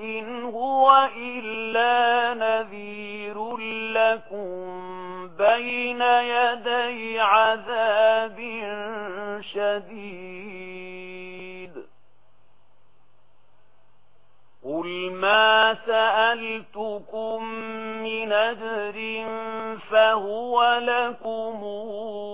إن هو إلا نذير لكم بين يدي عذاب شديد قل ما سألتكم من أجر فهو لكمون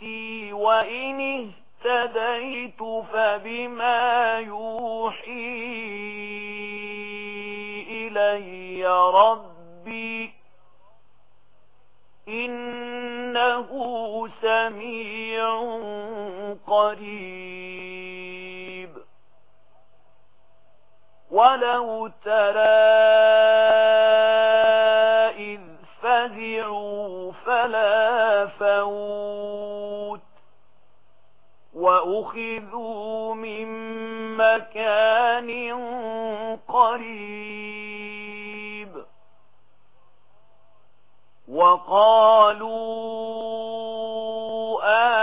نفسي وإن اهتديت فبما يوحي إلي ربي إنه سميع قريب. ولو ترى أخذوا من مكان قريب وقالوا آمين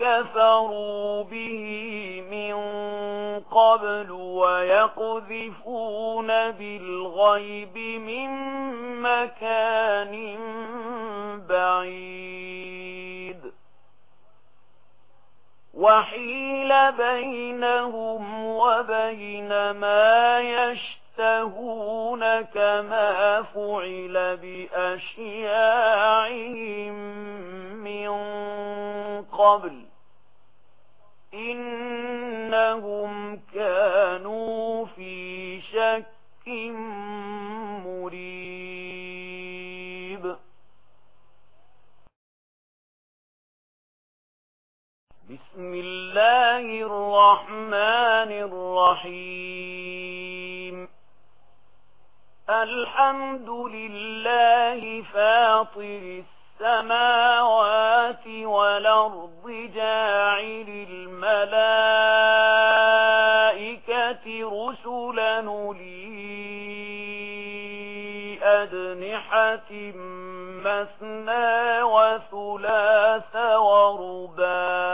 كفروا به من قبل ويقذفون بالغيب من مكان بعيد وحيل بينهم وبين ما يشتهون كما فعل بأشياعهم قبل إنهم كانوا في شك مريب بسم الله الرحمن الرحيم الحمد لله فاطر السلام السماوات والأرض جاعل الملائكة رسلا لي أدنحة مثنى وثلاث ورباع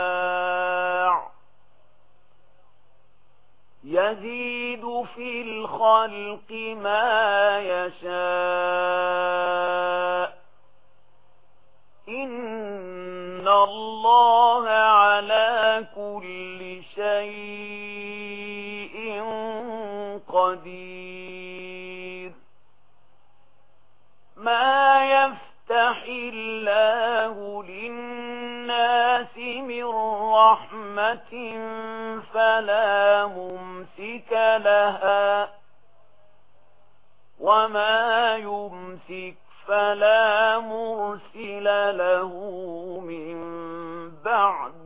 يزيد في الخلق ما يشاء الله على كل شيء قدير. ما يفتح الله للناس من رحمة فلا ممسك لها وما يمسك فلا مرسل له من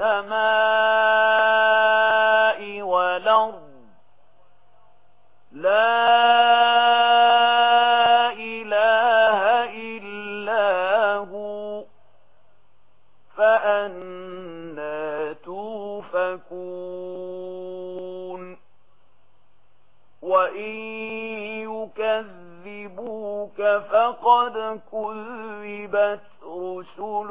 السماء والأرض. لا إله إلا هو. فأنا توفكون. وإن يكذبوك فقد كذبت رسل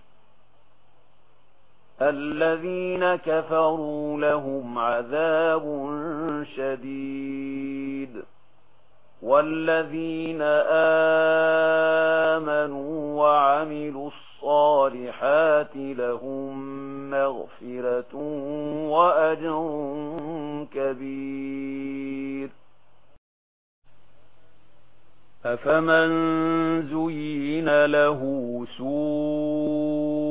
الذين كفروا لهم عذاب شديد والذين آمنوا وعملوا الصالحات لهم مغفرة وأجر كبير أفمن زين له سور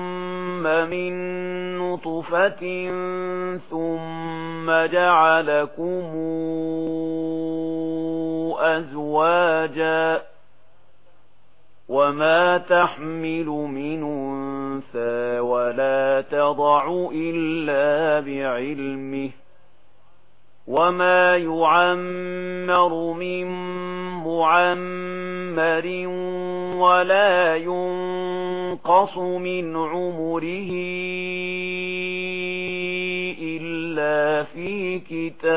ثُمَّ مِن نُّطْفَةٍ ثُمَّ جَعَلَكُمْ أَزْوَاجًا وَمَا تَحْمِلُ مِنْ أُنثَى وَلَا تَضَعُ إِلَّا بِعِلْمِهِ وما يعمر من معمر ولا ينقص من عمره إلا في كتاب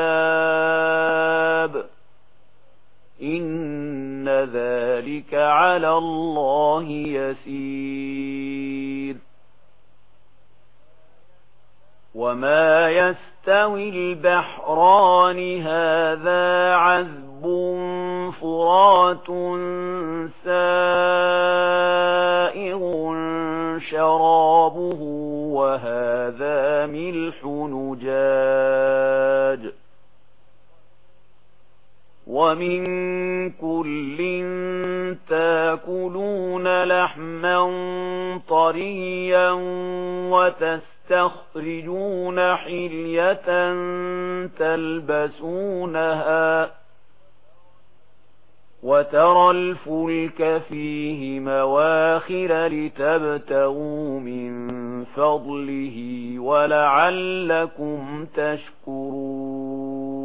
إن ذلك على الله يسير وما يَسْتَوِي يستوي البحران هذا عذب فرات سائغ شرابه وهذا ملح نجاج. ومن كل تاكلون لحما طريا وتسرعا تخرجون حلية تلبسونها وترى الفلك فيه مواخر لتبتغوا من فضله ولعلكم تشكرون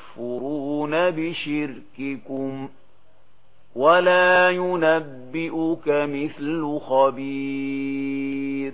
تكفرون بشرككم ولا ينبئك مثل خبير